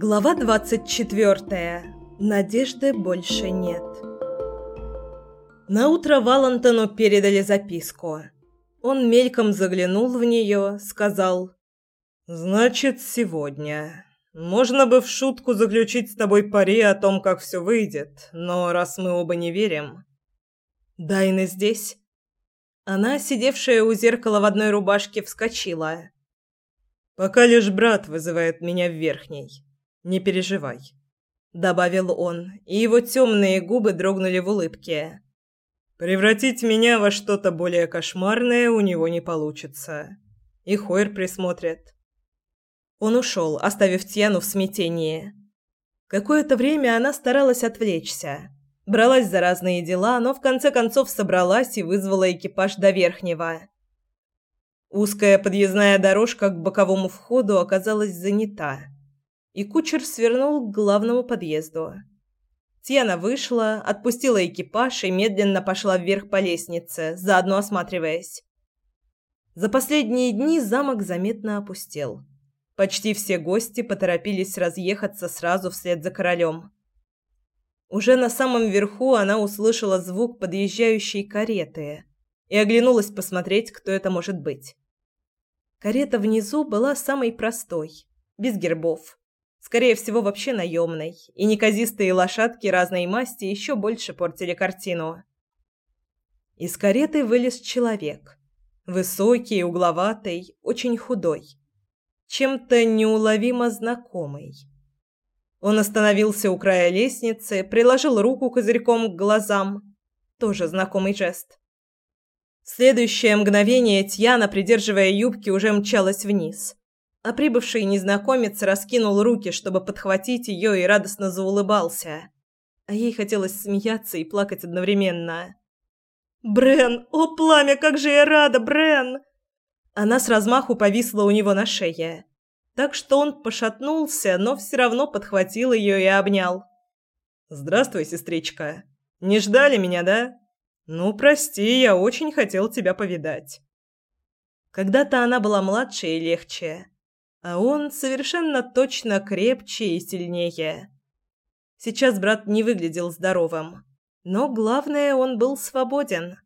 Глава 24. Надежды больше нет. На утро Валентину передали записку. Он мельком заглянул в нее, сказал: "Значит, сегодня. Можно бы в шутку заключить с тобой пари о том, как все выйдет, но раз мы оба не верим, Дайна здесь?" Она, сидевшая у зеркала в одной рубашке, вскочила. Пока лишь брат вызывает меня в верхней. Не переживай, добавил он, и его темные губы дрогнули в улыбке. Превратить меня во что-то более кошмарное у него не получится. И Хойр присмотрит. Он ушел, оставив Тьяну в смятении. Какое-то время она старалась отвлечься. Бралась за разные дела, но в конце концов собралась и вызвала экипаж до Верхнего. Узкая подъездная дорожка к боковому входу оказалась занята и кучер свернул к главному подъезду. Тьяна вышла, отпустила экипаж и медленно пошла вверх по лестнице, заодно осматриваясь. За последние дни замок заметно опустел. Почти все гости поторопились разъехаться сразу вслед за королем. Уже на самом верху она услышала звук подъезжающей кареты и оглянулась посмотреть, кто это может быть. Карета внизу была самой простой, без гербов. Скорее всего, вообще наемной, и неказистые лошадки разной масти еще больше портили картину. Из кареты вылез человек. Высокий, угловатый, очень худой. Чем-то неуловимо знакомый. Он остановился у края лестницы, приложил руку козырьком к глазам. Тоже знакомый жест. В следующее мгновение Тьяна, придерживая юбки, уже мчалась вниз а прибывший незнакомец раскинул руки, чтобы подхватить ее, и радостно заулыбался. А ей хотелось смеяться и плакать одновременно. «Брен! О, пламя, как же я рада, Брен!» Она с размаху повисла у него на шее. Так что он пошатнулся, но все равно подхватил ее и обнял. «Здравствуй, сестричка. Не ждали меня, да? Ну, прости, я очень хотел тебя повидать». Когда-то она была младше и легче а он совершенно точно крепче и сильнее. Сейчас брат не выглядел здоровым, но главное, он был свободен.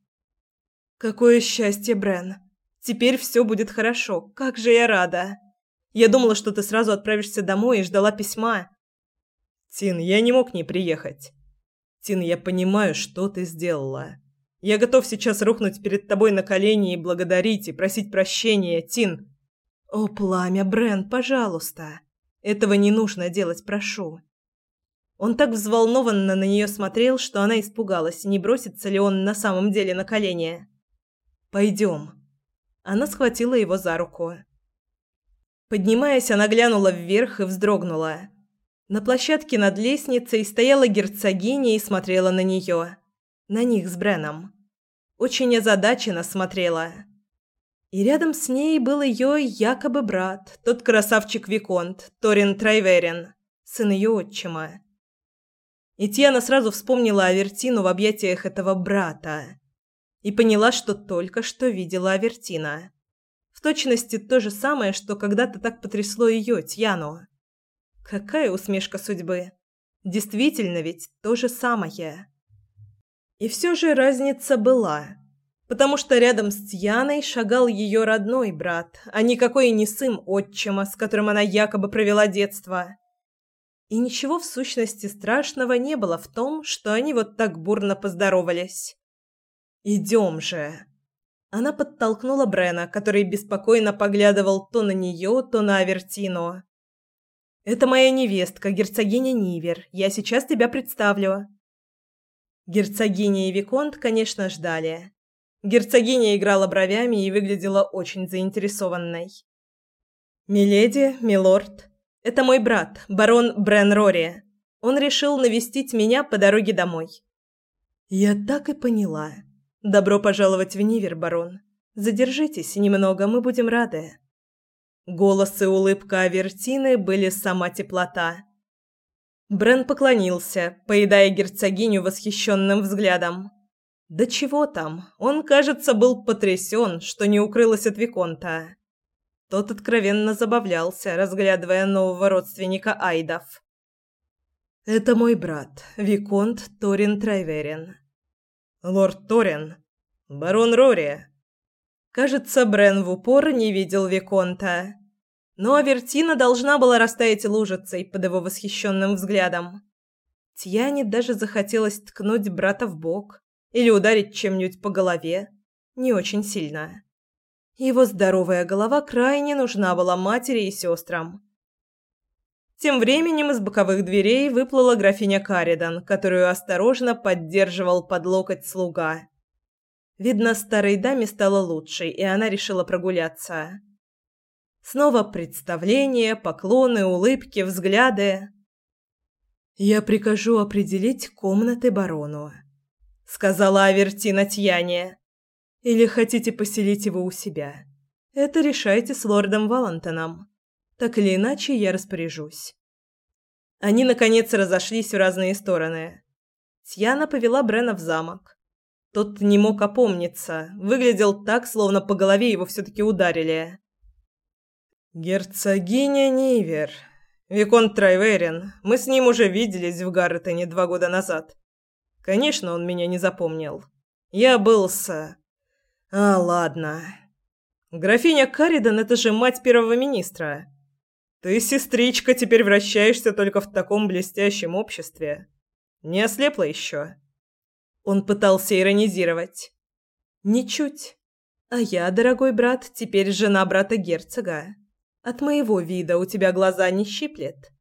Какое счастье, Брен. Теперь все будет хорошо. Как же я рада. Я думала, что ты сразу отправишься домой и ждала письма. Тин, я не мог не приехать. Тин, я понимаю, что ты сделала. Я готов сейчас рухнуть перед тобой на колени и благодарить и просить прощения, Тин. «О, пламя, Брен, пожалуйста! Этого не нужно делать, прошу!» Он так взволнованно на нее смотрел, что она испугалась, не бросится ли он на самом деле на колени. «Пойдем». Она схватила его за руку. Поднимаясь, она глянула вверх и вздрогнула. На площадке над лестницей стояла герцогиня и смотрела на нее. На них с Бреном. Очень озадаченно смотрела. И рядом с ней был ее якобы брат, тот красавчик Виконт, Торин Трайверин, сын ее отчима. И Тиана сразу вспомнила Авертину в объятиях этого брата и поняла, что только что видела Авертина. В точности то же самое, что когда-то так потрясло ее, Тьяну. Какая усмешка судьбы. Действительно ведь то же самое. И все же разница была потому что рядом с Тьяной шагал ее родной брат, а никакой не сын отчима, с которым она якобы провела детство. И ничего в сущности страшного не было в том, что они вот так бурно поздоровались. «Идем же!» Она подтолкнула Брена, который беспокойно поглядывал то на нее, то на Авертину. «Это моя невестка, герцогиня Нивер. Я сейчас тебя представлю». Герцогиня и Виконт, конечно, ждали. Герцогиня играла бровями и выглядела очень заинтересованной. «Миледи, милорд, это мой брат, барон Брен Рори. Он решил навестить меня по дороге домой». «Я так и поняла. Добро пожаловать в Нивер, барон. Задержитесь немного, мы будем рады». Голос и улыбка Авертины были сама теплота. Брен поклонился, поедая герцогиню восхищенным взглядом. Да чего там? Он, кажется, был потрясен, что не укрылась от виконта. Тот откровенно забавлялся, разглядывая нового родственника Айдов. «Это мой брат, Виконт Торин Трайверин». «Лорд Торин? Барон Рори?» Кажется, Брен в упор не видел Виконта. Но Авертина должна была растаять лужицей под его восхищенным взглядом. Тьяне даже захотелось ткнуть брата в бок или ударить чем-нибудь по голове. Не очень сильно. Его здоровая голова крайне нужна была матери и сестрам. Тем временем из боковых дверей выплыла графиня Каридан, которую осторожно поддерживал под локоть слуга. Видно, старой даме стало лучше, и она решила прогуляться. Снова представления, поклоны, улыбки, взгляды. «Я прикажу определить комнаты барону», — сказала Авертина Тьяне. «Или хотите поселить его у себя? Это решайте с лордом Валантоном. Так или иначе, я распоряжусь». Они, наконец, разошлись в разные стороны. Тьяна повела Брена в замок. Тот не мог опомниться, выглядел так, словно по голове его все-таки ударили. «Герцогиня Нивер», Виконт Трайверин. Мы с ним уже виделись в Гарретоне два года назад. Конечно, он меня не запомнил. Я был с... А, ладно. Графиня Каридан — это же мать первого министра. Ты, сестричка, теперь вращаешься только в таком блестящем обществе. Не ослепла еще?» Он пытался иронизировать. «Ничуть. А я, дорогой брат, теперь жена брата герцога. От моего вида у тебя глаза не щиплет.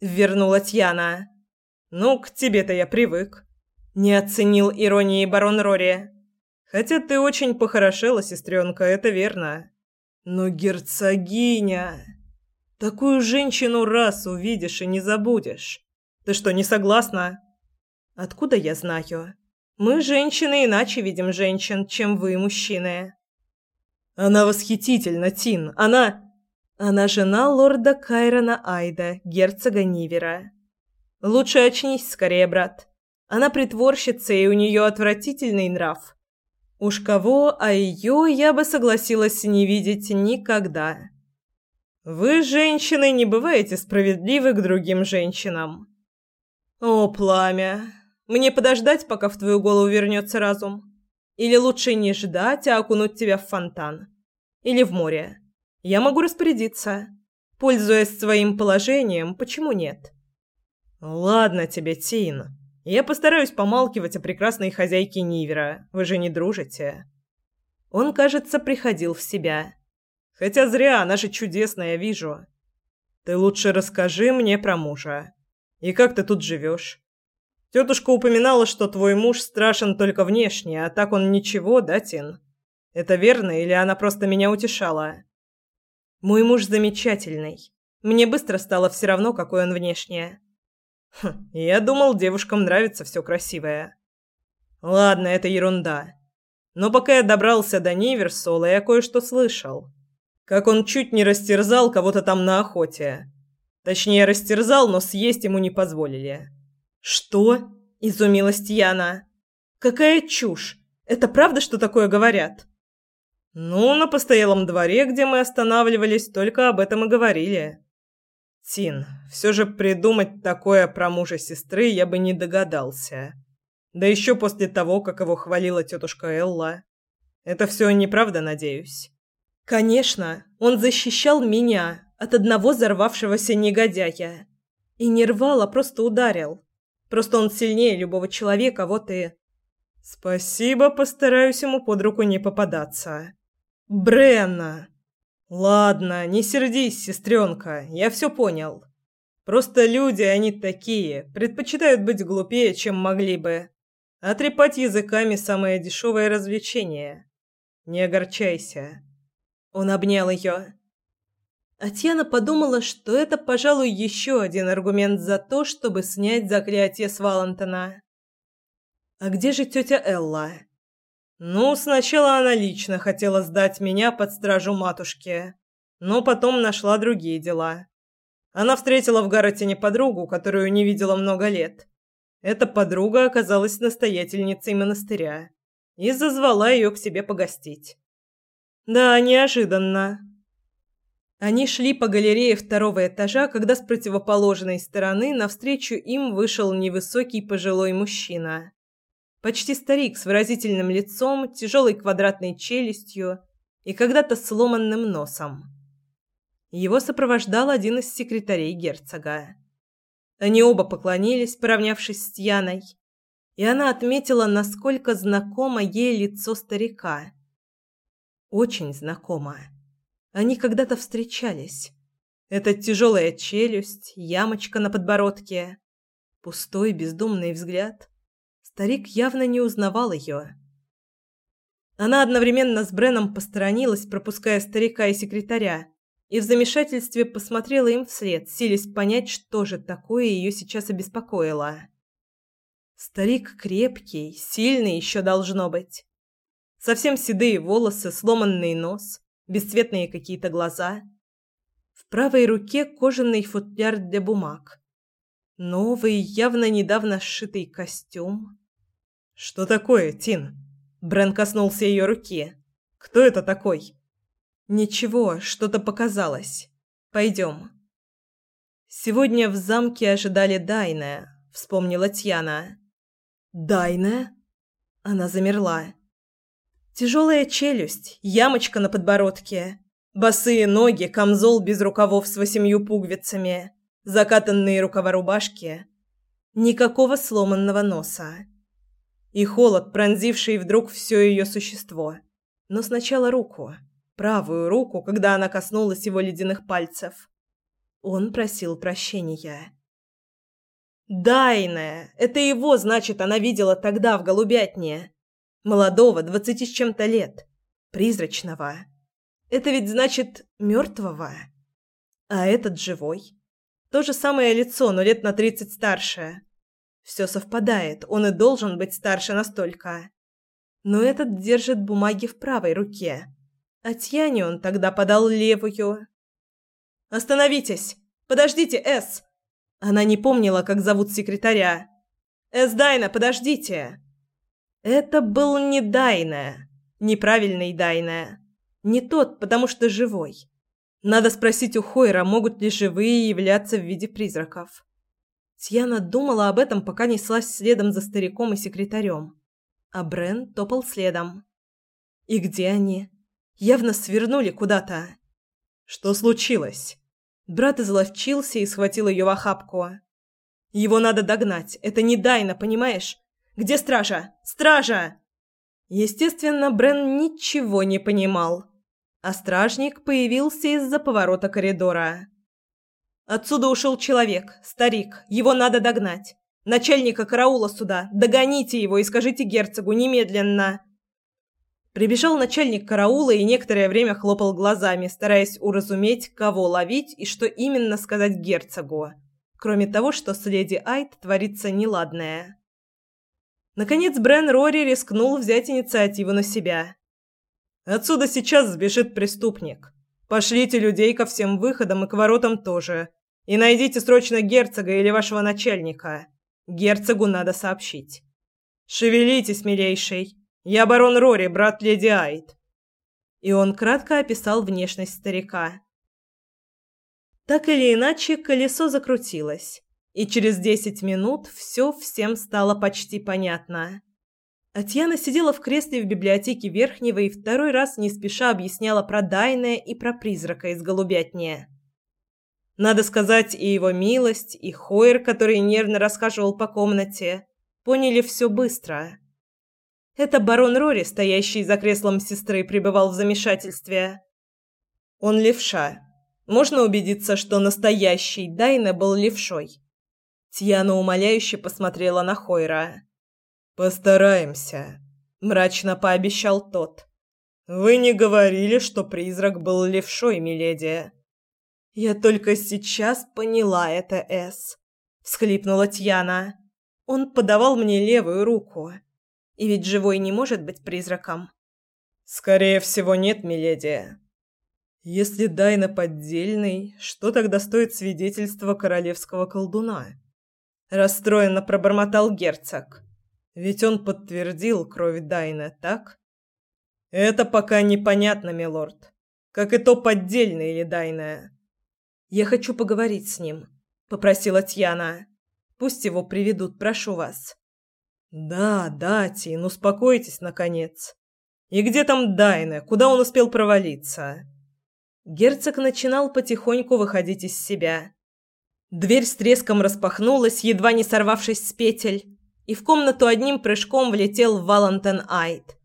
Вернула Тьяна. Ну, к тебе-то я привык. Не оценил иронии барон Рори. Хотя ты очень похорошела, сестренка, это верно. Но герцогиня... Такую женщину раз увидишь и не забудешь. Ты что, не согласна? Откуда я знаю? Мы, женщины, иначе видим женщин, чем вы, мужчины. Она восхитительна, Тин. Она... Она жена лорда Кайрона Айда, герцога Нивера. Лучше очнись скорее, брат. Она притворщица, и у нее отвратительный нрав. Уж кого, а ее я бы согласилась не видеть никогда. Вы, женщины, не бываете справедливы к другим женщинам. О, пламя, мне подождать, пока в твою голову вернется разум? Или лучше не ждать, а окунуть тебя в фонтан? Или в море? Я могу распорядиться. Пользуясь своим положением, почему нет? Ладно тебе, Тин. Я постараюсь помалкивать о прекрасной хозяйке Нивера. Вы же не дружите. Он, кажется, приходил в себя. Хотя зря, она же чудесная, вижу. Ты лучше расскажи мне про мужа. И как ты тут живешь? Тетушка упоминала, что твой муж страшен только внешне, а так он ничего, да, Тин? Это верно или она просто меня утешала? Мой муж замечательный. Мне быстро стало все равно, какой он внешне. Хм, я думал, девушкам нравится все красивое. Ладно, это ерунда. Но пока я добрался до Ниверсола, я кое-что слышал. Как он чуть не растерзал кого-то там на охоте. Точнее, растерзал, но съесть ему не позволили. «Что?» – изумилась Тьяна. «Какая чушь! Это правда, что такое говорят?» Ну, на постоялом дворе, где мы останавливались, только об этом и говорили. Тин, все же придумать такое про мужа сестры я бы не догадался. Да еще после того, как его хвалила тетушка Элла. Это все неправда, надеюсь. Конечно, он защищал меня от одного взорвавшегося негодяя. И не рвал, а просто ударил. Просто он сильнее любого человека, вот и... Спасибо, постараюсь ему под руку не попадаться. Бренна. Ладно, не сердись, сестренка, я все понял. Просто люди они такие, предпочитают быть глупее, чем могли бы. А трепать языками самое дешевое развлечение. Не огорчайся. Он обнял ее. Атьяна подумала, что это, пожалуй, еще один аргумент за то, чтобы снять заклятие с Валентона. А где же тетя Элла? Ну, сначала она лично хотела сдать меня под стражу матушки, но потом нашла другие дела. Она встретила в Гаротине подругу, которую не видела много лет. Эта подруга оказалась настоятельницей монастыря и зазвала ее к себе погостить. Да, неожиданно. Они шли по галерее второго этажа, когда с противоположной стороны навстречу им вышел невысокий пожилой мужчина. Почти старик с выразительным лицом, тяжелой квадратной челюстью и когда-то сломанным носом. Его сопровождал один из секретарей герцога. Они оба поклонились, поравнявшись с Яной, и она отметила, насколько знакомо ей лицо старика. Очень знакомо. Они когда-то встречались. Эта тяжелая челюсть, ямочка на подбородке, пустой бездумный взгляд. Старик явно не узнавал ее. Она одновременно с Бреном посторонилась, пропуская старика и секретаря, и в замешательстве посмотрела им вслед, силясь понять, что же такое ее сейчас обеспокоило. Старик крепкий, сильный еще должно быть. Совсем седые волосы, сломанный нос, бесцветные какие-то глаза. В правой руке кожаный футляр для бумаг. Новый, явно недавно сшитый костюм. «Что такое, Тин?» Брен коснулся ее руки. «Кто это такой?» «Ничего, что-то показалось. Пойдем». «Сегодня в замке ожидали Дайна», — вспомнила Тьяна. «Дайна?» Она замерла. Тяжелая челюсть, ямочка на подбородке, босые ноги, камзол без рукавов с восемью пуговицами, закатанные рукава рубашки. Никакого сломанного носа. И холод, пронзивший вдруг все ее существо. Но сначала руку, правую руку, когда она коснулась его ледяных пальцев. Он просил прощения. «Дайная! Это его, значит, она видела тогда в голубятне!» Молодого, двадцати с чем-то лет. Призрачного. Это ведь значит мертвого. А этот живой. То же самое лицо, но лет на тридцать старше. Все совпадает, он и должен быть старше настолько. Но этот держит бумаги в правой руке. А Тьяне он тогда подал левую. «Остановитесь! Подождите, С!» Она не помнила, как зовут секретаря. «С Дайна, подождите!» Это был не Дайна, неправильный Дайна. Не тот, потому что живой. Надо спросить у Хойра, могут ли живые являться в виде призраков. Тьяна думала об этом, пока неслась следом за стариком и секретарем. А Брен топал следом. И где они? Явно свернули куда-то. Что случилось? Брат изловчился и схватил ее в охапку. Его надо догнать. Это не Дайна, понимаешь? Где стража? Стража!» Естественно, Брен ничего не понимал. А стражник появился из-за поворота коридора. Отсюда ушел человек, старик. Его надо догнать. Начальника караула сюда. Догоните его и скажите герцогу немедленно. Прибежал начальник караула и некоторое время хлопал глазами, стараясь уразуметь, кого ловить и что именно сказать герцогу. Кроме того, что с леди Айт творится неладное. Наконец Брен Рори рискнул взять инициативу на себя. «Отсюда сейчас сбежит преступник. Пошлите людей ко всем выходам и к воротам тоже. И найдите срочно герцога или вашего начальника. Герцогу надо сообщить. Шевелитесь, милейший. Я барон Рори, брат леди Айт». И он кратко описал внешность старика. Так или иначе, колесо закрутилось и через десять минут все всем стало почти понятно. Татьяна сидела в кресле в библиотеке Верхнего и второй раз не спеша объясняла про Дайне и про призрака из голубятни. Надо сказать, и его милость, и Хойер, который нервно расхаживал по комнате, поняли все быстро. Это барон Рори, стоящий за креслом сестры, пребывал в замешательстве. Он левша. Можно убедиться, что настоящий Дайна был левшой. Тьяна умоляюще посмотрела на Хойра. «Постараемся», — мрачно пообещал тот. «Вы не говорили, что призрак был левшой, миледи?» «Я только сейчас поняла это, Эс», — всхлипнула Тьяна. «Он подавал мне левую руку. И ведь живой не может быть призраком». «Скорее всего, нет, миледи», если Дайна поддельный, что тогда стоит свидетельство королевского колдуна? расстроенно пробормотал герцог. Ведь он подтвердил кровь Дайна, так? Это пока непонятно, милорд. как и то поддельное или дайное. Я хочу поговорить с ним, попросила Тьяна. Пусть его приведут, прошу вас. Да, да, Тин, успокойтесь наконец. И где там Дайна? Куда он успел провалиться? Герцог начинал потихоньку выходить из себя. Дверь с треском распахнулась, едва не сорвавшись с петель, и в комнату одним прыжком влетел Валентин Айт.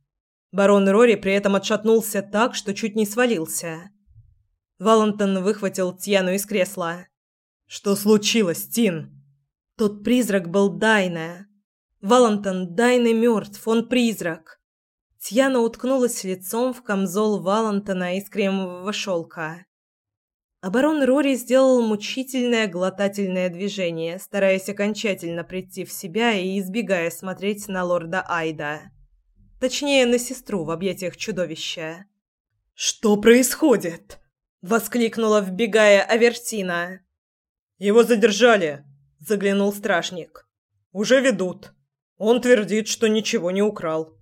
Барон Рори при этом отшатнулся так, что чуть не свалился. Валентин выхватил Тьяну из кресла. «Что случилось, Тин?» Тот призрак был Дайна. Валентин Дайны мертв, он призрак. Тьяна уткнулась лицом в камзол Валентина из кремового шелка. А Рори сделал мучительное глотательное движение, стараясь окончательно прийти в себя и избегая смотреть на лорда Айда. Точнее, на сестру в объятиях чудовища. «Что происходит?» — воскликнула, вбегая Авертина. «Его задержали», — заглянул стражник. «Уже ведут. Он твердит, что ничего не украл».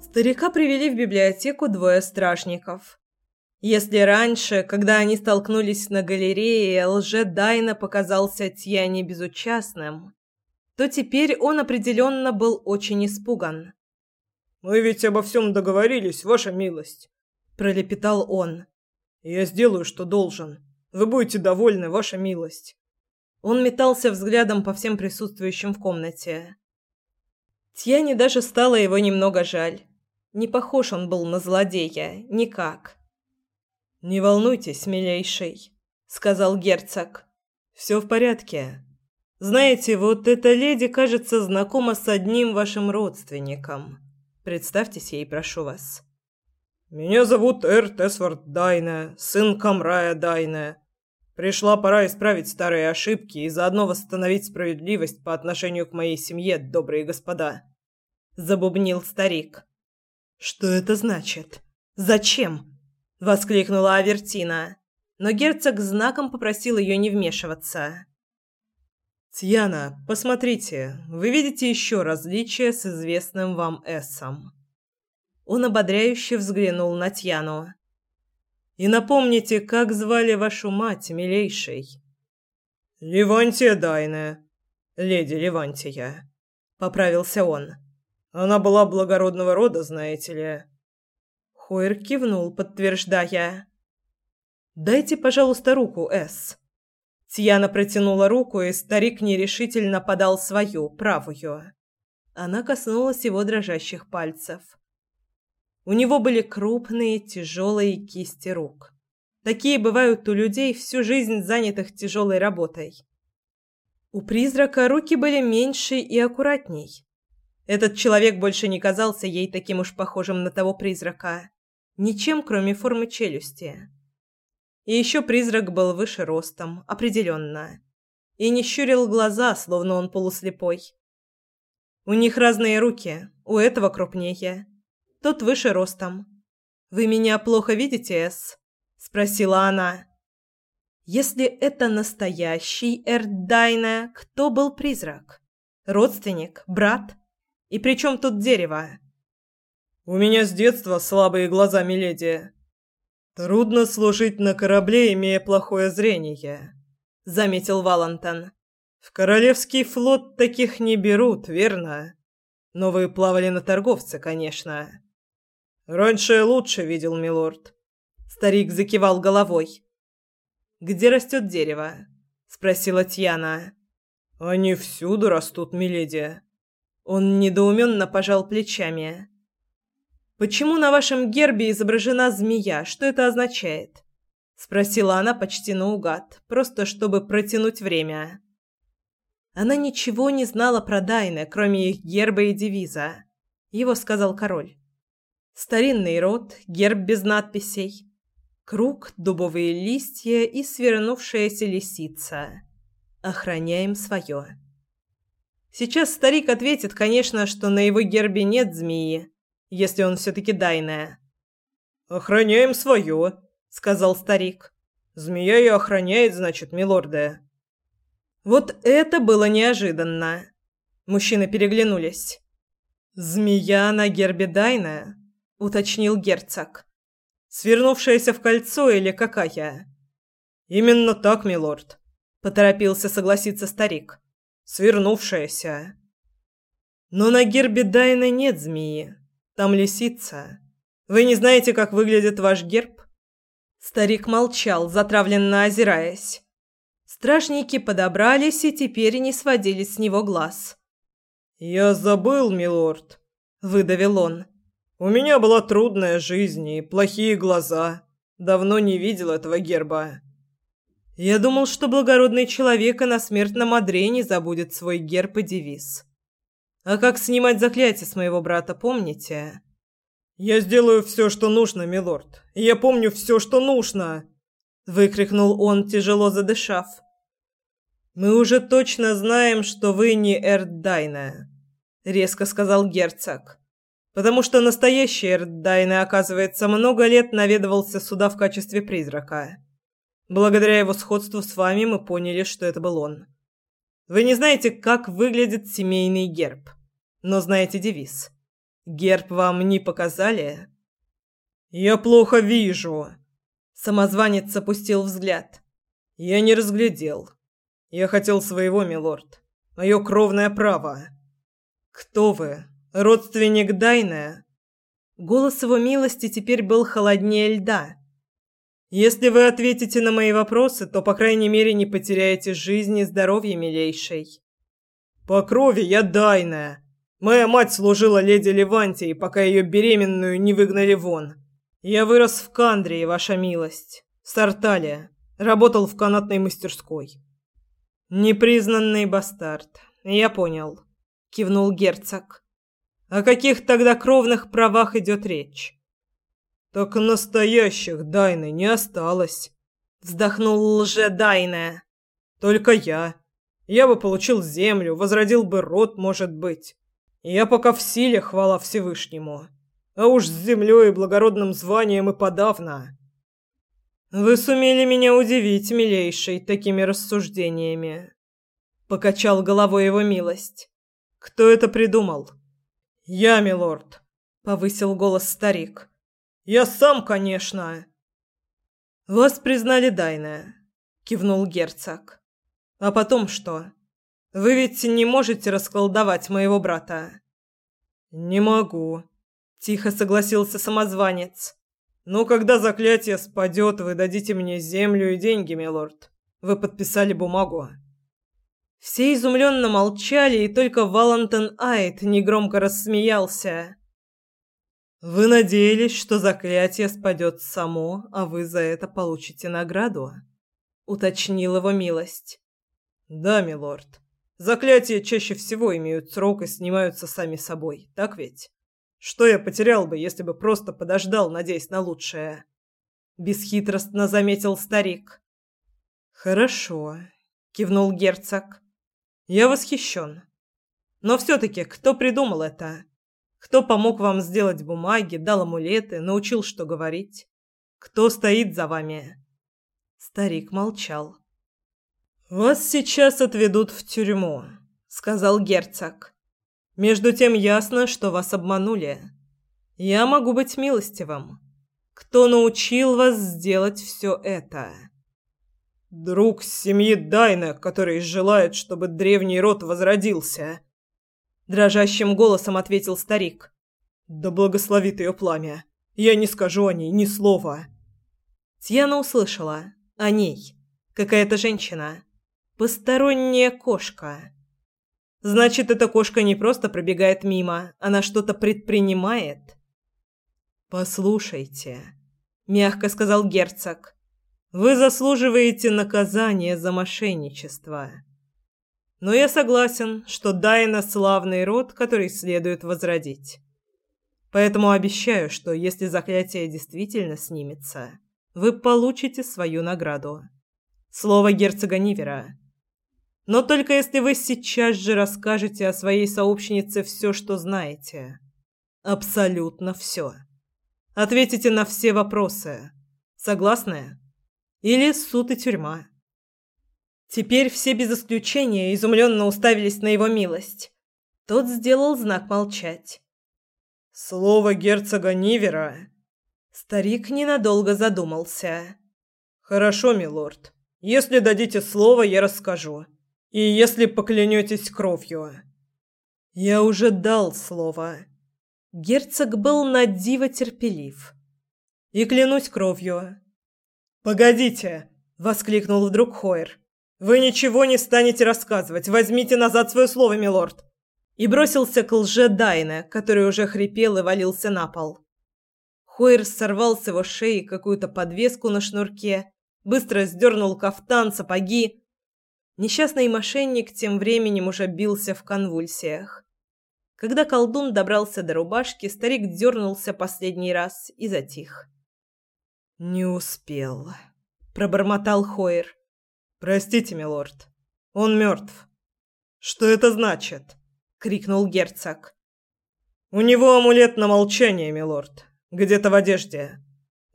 Старика привели в библиотеку двое стражников. Если раньше, когда они столкнулись на галерее, лже-Дайна показался Тьяне безучастным, то теперь он определенно был очень испуган. «Мы ведь обо всем договорились, ваша милость», — пролепетал он. «Я сделаю, что должен. Вы будете довольны, ваша милость». Он метался взглядом по всем присутствующим в комнате. Тьяне даже стало его немного жаль. Не похож он был на злодея, никак. «Не волнуйтесь, милейший», — сказал герцог. «Все в порядке. Знаете, вот эта леди, кажется, знакома с одним вашим родственником. Представьтесь ей, прошу вас». «Меня зовут Эр Тесвард Дайна, сын Камрая Дайна. Пришла пора исправить старые ошибки и заодно восстановить справедливость по отношению к моей семье, добрые господа», — забубнил старик. «Что это значит? Зачем?» – воскликнула Авертина, но герцог знаком попросил ее не вмешиваться. «Тьяна, посмотрите, вы видите еще различия с известным вам Эссом?» Он ободряюще взглянул на Тьяну. «И напомните, как звали вашу мать, милейшей?» «Левантия Дайна, леди Левантия», — поправился он. Она была благородного рода, знаете ли. Хойер кивнул, подтверждая. Дайте, пожалуйста, руку, С. Тьяна протянула руку, и старик нерешительно подал свою, правую. Она коснулась его дрожащих пальцев. У него были крупные, тяжелые кисти рук. Такие бывают у людей, всю жизнь занятых тяжелой работой. У призрака руки были меньше и аккуратней. Этот человек больше не казался ей таким уж похожим на того призрака. Ничем, кроме формы челюсти. И еще призрак был выше ростом, определенно. И не щурил глаза, словно он полуслепой. У них разные руки, у этого крупнее. Тот выше ростом. «Вы меня плохо видите, Эс?» – спросила она. «Если это настоящий Эрдайна, кто был призрак? Родственник? Брат?» И при чем тут дерево? У меня с детства слабые глаза, миледи. Трудно служить на корабле, имея плохое зрение, заметил Валентон. В королевский флот таких не берут, верно? Но вы плавали на торговце, конечно. Раньше я лучше видел, милорд. Старик закивал головой. Где растет дерево? спросила Тьяна. Они всюду растут, миледи. Он недоуменно пожал плечами. «Почему на вашем гербе изображена змея? Что это означает?» Спросила она почти наугад, просто чтобы протянуть время. Она ничего не знала про Дайны, кроме их герба и девиза. Его сказал король. Старинный род, герб без надписей. Круг, дубовые листья и свернувшаяся лисица. Охраняем свое. Сейчас старик ответит, конечно, что на его гербе нет змеи, если он все-таки дайная. «Охраняем свое», — сказал старик. «Змея и охраняет, значит, милорда». Вот это было неожиданно. Мужчины переглянулись. Змея на гербе Дайна, уточнил герцог. Свернувшаяся в кольцо или какая? Именно так, милорд, поторопился согласиться старик. Свернувшаяся. Но на гербе Дайны нет змеи. Там лисица. Вы не знаете, как выглядит ваш герб? Старик молчал, затравленно озираясь. Стражники подобрались и теперь не сводили с него глаз. «Я забыл, милорд», — выдавил он. «У меня была трудная жизнь и плохие глаза. Давно не видел этого герба». Я думал, что благородный человек и на смертном одре не забудет свой герб и девиз. А как снимать заклятие с моего брата, помните? Я сделаю все, что нужно, милорд. Я помню все, что нужно, выкрикнул он, тяжело задышав. Мы уже точно знаем, что вы не Эрддайна, резко сказал герцог. Потому что настоящий Эрддайна, оказывается, много лет наведывался сюда в качестве призрака. Благодаря его сходству с вами мы поняли, что это был он. Вы не знаете, как выглядит семейный герб, но знаете девиз. Герб вам не показали? Я плохо вижу. Самозванец опустил взгляд. Я не разглядел. Я хотел своего, милорд. Мое кровное право. Кто вы? Родственник Дайна? Голос его милости теперь был холоднее льда. Если вы ответите на мои вопросы, то, по крайней мере, не потеряете жизни и здоровье, милейшей. По крови я Дайна. Моя мать служила леди Левантии, пока ее беременную не выгнали вон. Я вырос в Кандрии, ваша милость. В Сартале. Работал в канатной мастерской. Непризнанный бастард. Я понял, кивнул герцог. О каких тогда кровных правах идет речь? Так настоящих Дайны не осталось, вздохнул лже-Дайне. Только я. Я бы получил землю, возродил бы род, может быть. Я пока в силе, хвала Всевышнему. А уж с землей и благородным званием и подавно. Вы сумели меня удивить, милейший, такими рассуждениями. Покачал головой его милость. Кто это придумал? Я, милорд, повысил голос старик. Я сам, конечно. Вас признали Дайна, кивнул герцог. А потом что? Вы ведь не можете расколдовать моего брата. Не могу, тихо согласился самозванец. «Ну, когда заклятие спадет, вы дадите мне землю и деньги, милорд. Вы подписали бумагу». Все изумленно молчали, и только Валентин Айт негромко рассмеялся. «Вы надеялись, что заклятие спадет само, а вы за это получите награду?» — уточнил его милость. «Да, милорд. Заклятия чаще всего имеют срок и снимаются сами собой, так ведь?» Что я потерял бы, если бы просто подождал, надеясь на лучшее? Бесхитростно заметил старик. Хорошо, кивнул герцог. Я восхищен. Но все-таки кто придумал это? Кто помог вам сделать бумаги, дал амулеты, научил, что говорить? Кто стоит за вами? Старик молчал. Вас сейчас отведут в тюрьму, сказал герцог. Между тем ясно, что вас обманули. Я могу быть милостивым. Кто научил вас сделать все это? Друг семьи Дайна, который желает, чтобы древний род возродился. Дрожащим голосом ответил старик. Да благословит ее пламя. Я не скажу о ней ни слова. Тьяна услышала. О ней. Какая-то женщина. Посторонняя кошка. Значит, эта кошка не просто пробегает мимо, она что-то предпринимает. Послушайте, мягко сказал герцог. Вы заслуживаете наказания за мошенничество. Но я согласен, что Дайна славный род, который следует возродить. Поэтому обещаю, что если заклятие действительно снимется, вы получите свою награду. Слово герцога Нивера. Но только если вы сейчас же расскажете о своей сообщнице все, что знаете. Абсолютно все. Ответите на все вопросы. Согласны? Или суд и тюрьма? Теперь все без исключения изумленно уставились на его милость. Тот сделал знак молчать. Слово герцога Нивера. Старик ненадолго задумался. Хорошо, милорд. Если дадите слово, я расскажу. И если поклянетесь кровью. Я уже дал слово. Герцог был на диво терпелив. И клянусь кровью. Погодите, воскликнул вдруг Хойер. Вы ничего не станете рассказывать. Возьмите назад свое слово, милорд. И бросился к лже Дайне, который уже хрипел и валился на пол. Хойер сорвал с его шеи какую-то подвеску на шнурке, быстро сдернул кафтан, сапоги. Несчастный мошенник тем временем уже бился в конвульсиях. Когда колдун добрался до рубашки, старик дернулся последний раз и затих. «Не успел», — пробормотал Хойер. Простите, милорд. Он мертв. Что это значит? крикнул герцог. У него амулет на молчание, милорд, где-то в одежде.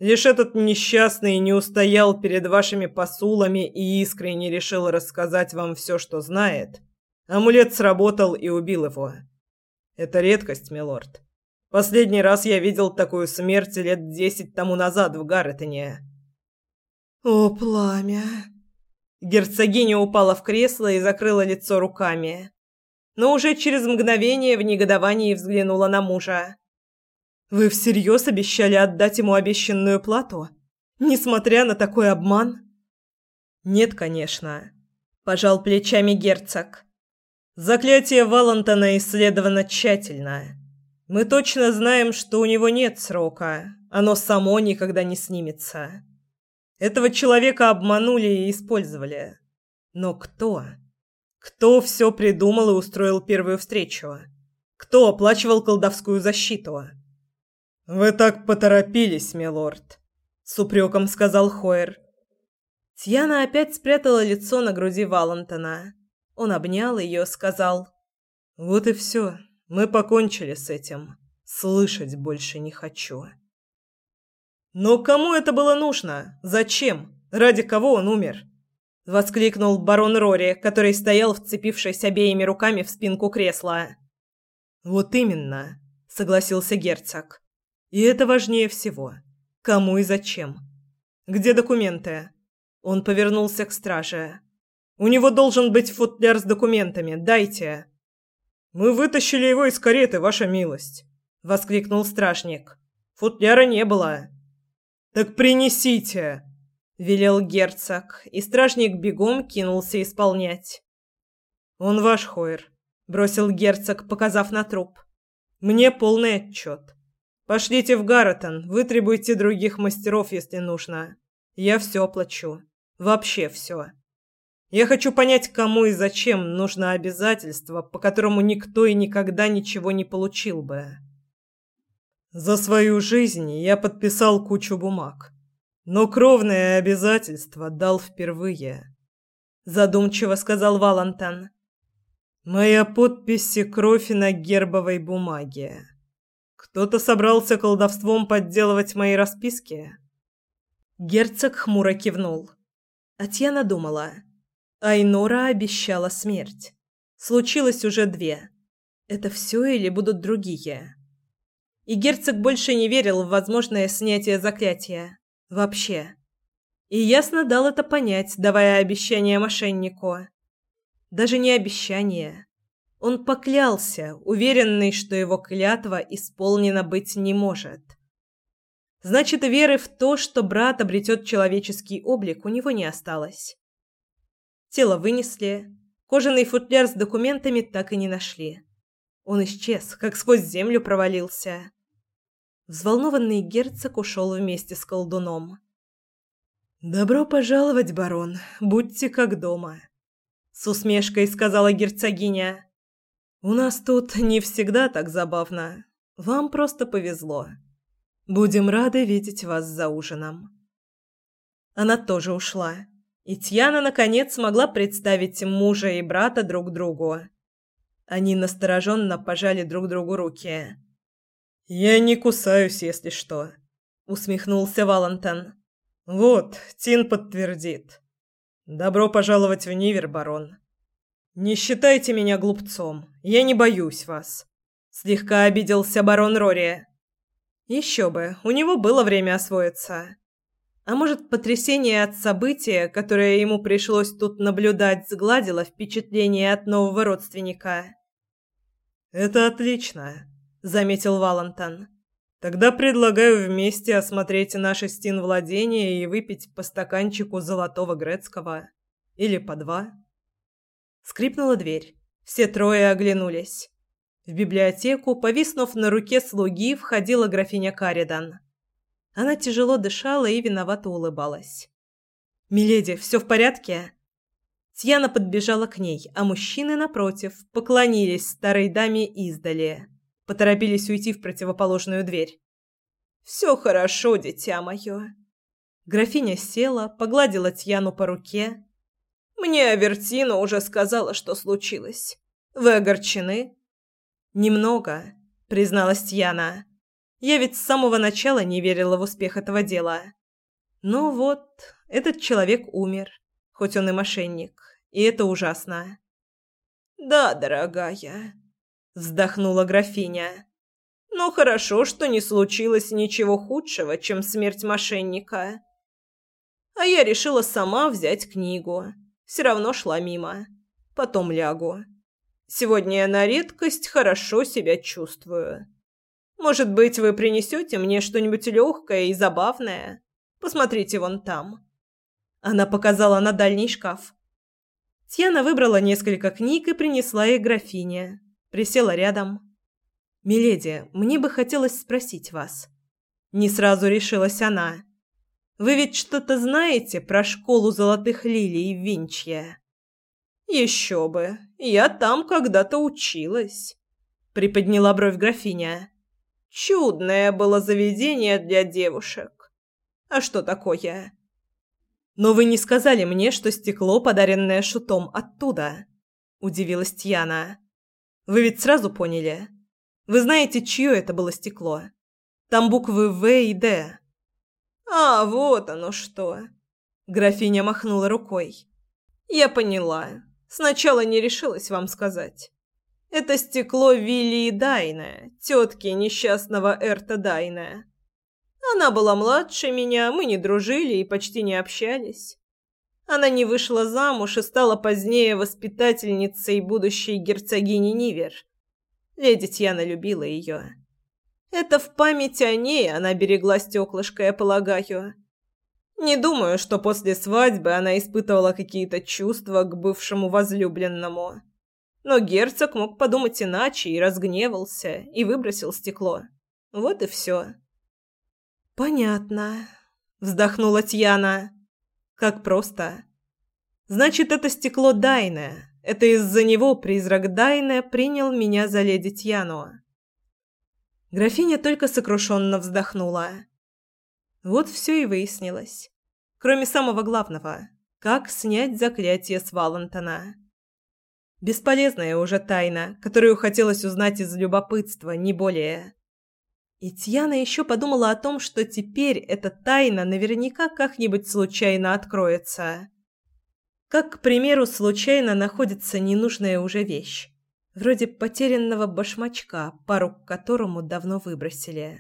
Лишь этот несчастный не устоял перед вашими посулами и искренне решил рассказать вам все, что знает. Амулет сработал и убил его. Это редкость, милорд. Последний раз я видел такую смерть лет десять тому назад в Гарретоне. О, пламя! Герцогиня упала в кресло и закрыла лицо руками. Но уже через мгновение в негодовании взглянула на мужа. «Вы всерьез обещали отдать ему обещанную плату? Несмотря на такой обман?» «Нет, конечно», – пожал плечами герцог. «Заклятие Валантона исследовано тщательно. Мы точно знаем, что у него нет срока. Оно само никогда не снимется. Этого человека обманули и использовали. Но кто? Кто все придумал и устроил первую встречу? Кто оплачивал колдовскую защиту? Вы так поторопились, милорд, с упреком сказал Хойер. Тьяна опять спрятала лицо на груди Валентона. Он обнял ее, сказал: "Вот и все. Мы покончили с этим. Слышать больше не хочу". Но кому это было нужно? Зачем? Ради кого он умер? воскликнул барон Рори, который стоял, вцепившись обеими руками в спинку кресла. Вот именно, согласился герцог. И это важнее всего. Кому и зачем? Где документы? Он повернулся к страже. У него должен быть футляр с документами. Дайте. Мы вытащили его из кареты, ваша милость, воскликнул стражник. Футляра не было. Так принесите, велел герцог, и стражник бегом кинулся исполнять. Он ваш, Хойер, бросил герцог, показав на труп. Мне полный отчет. Пошлите в Гарретон, вытребуйте других мастеров, если нужно. Я все оплачу. Вообще все. Я хочу понять, кому и зачем нужно обязательство, по которому никто и никогда ничего не получил бы. За свою жизнь я подписал кучу бумаг, но кровное обязательство дал впервые, задумчиво сказал Валантан. Моя подпись и кровь на гербовой бумаге. Кто-то собрался колдовством подделывать мои расписки. Герцог хмуро кивнул. Атьяна думала. Айнора обещала смерть. Случилось уже две. Это все или будут другие? И герцог больше не верил в возможное снятие заклятия. Вообще. И ясно дал это понять, давая обещание мошеннику. Даже не обещание. Он поклялся, уверенный, что его клятва исполнена быть не может. Значит, веры в то, что брат обретет человеческий облик, у него не осталось. Тело вынесли, кожаный футляр с документами так и не нашли. Он исчез, как сквозь землю провалился. Взволнованный герцог ушел вместе с колдуном. «Добро пожаловать, барон. Будьте как дома», — с усмешкой сказала герцогиня. «У нас тут не всегда так забавно. Вам просто повезло. Будем рады видеть вас за ужином». Она тоже ушла, и Тьяна наконец смогла представить мужа и брата друг другу. Они настороженно пожали друг другу руки. «Я не кусаюсь, если что», — усмехнулся Валентон. «Вот, Тин подтвердит. Добро пожаловать в Нивер, барон. Не считайте меня глупцом, я не боюсь вас. Слегка обиделся барон Рори. Еще бы, у него было время освоиться. А может, потрясение от события, которое ему пришлось тут наблюдать, сгладило впечатление от нового родственника? «Это отлично», — заметил Валентон. «Тогда предлагаю вместе осмотреть наши стен владения и выпить по стаканчику золотого грецкого. Или по два». Скрипнула дверь. Все трое оглянулись. В библиотеку, повиснув на руке слуги, входила графиня Каридан. Она тяжело дышала и виновато улыбалась. «Миледи, все в порядке?» Тьяна подбежала к ней, а мужчины, напротив, поклонились старой даме издали. Поторопились уйти в противоположную дверь. «Все хорошо, дитя мое». Графиня села, погладила Тьяну по руке. «Мне Авертина уже сказала, что случилось. Вы огорчены?» «Немного», — призналась Тьяна. «Я ведь с самого начала не верила в успех этого дела. Но вот, этот человек умер, хоть он и мошенник, и это ужасно». «Да, дорогая», — вздохнула графиня. «Но хорошо, что не случилось ничего худшего, чем смерть мошенника. А я решила сама взять книгу. Все равно шла мимо. Потом лягу». Сегодня я на редкость хорошо себя чувствую. Может быть, вы принесете мне что-нибудь легкое и забавное? Посмотрите вон там». Она показала на дальний шкаф. Тьяна выбрала несколько книг и принесла их графине. Присела рядом. «Миледи, мне бы хотелось спросить вас». Не сразу решилась она. «Вы ведь что-то знаете про школу золотых лилий в Винчье?» «Еще бы! Я там когда-то училась!» — приподняла бровь графиня. «Чудное было заведение для девушек. А что такое?» «Но вы не сказали мне, что стекло, подаренное шутом, оттуда», — удивилась Тьяна. «Вы ведь сразу поняли? Вы знаете, чье это было стекло? Там буквы «В» и «Д». «А, вот оно что!» Графиня махнула рукой. «Я поняла. Сначала не решилась вам сказать. Это стекло Вилли Дайна, тетки несчастного Эрта Дайна. Она была младше меня, мы не дружили и почти не общались. Она не вышла замуж и стала позднее воспитательницей будущей герцогини Нивер. Леди Тьяна любила ее. Это в память о ней она берегла стеклышко, я полагаю. Не думаю, что после свадьбы она испытывала какие-то чувства к бывшему возлюбленному. Но герцог мог подумать иначе и разгневался, и выбросил стекло. Вот и все. «Понятно», — вздохнула Тьяна. «Как просто. Значит, это стекло Дайна. Это из-за него призрак Дайна принял меня за леди Тьяну». Графиня только сокрушенно вздохнула. Вот все и выяснилось. Кроме самого главного – как снять заклятие с Валентона. Бесполезная уже тайна, которую хотелось узнать из любопытства, не более. И Тьяна еще подумала о том, что теперь эта тайна наверняка как-нибудь случайно откроется. Как, к примеру, случайно находится ненужная уже вещь, вроде потерянного башмачка, пару к которому давно выбросили.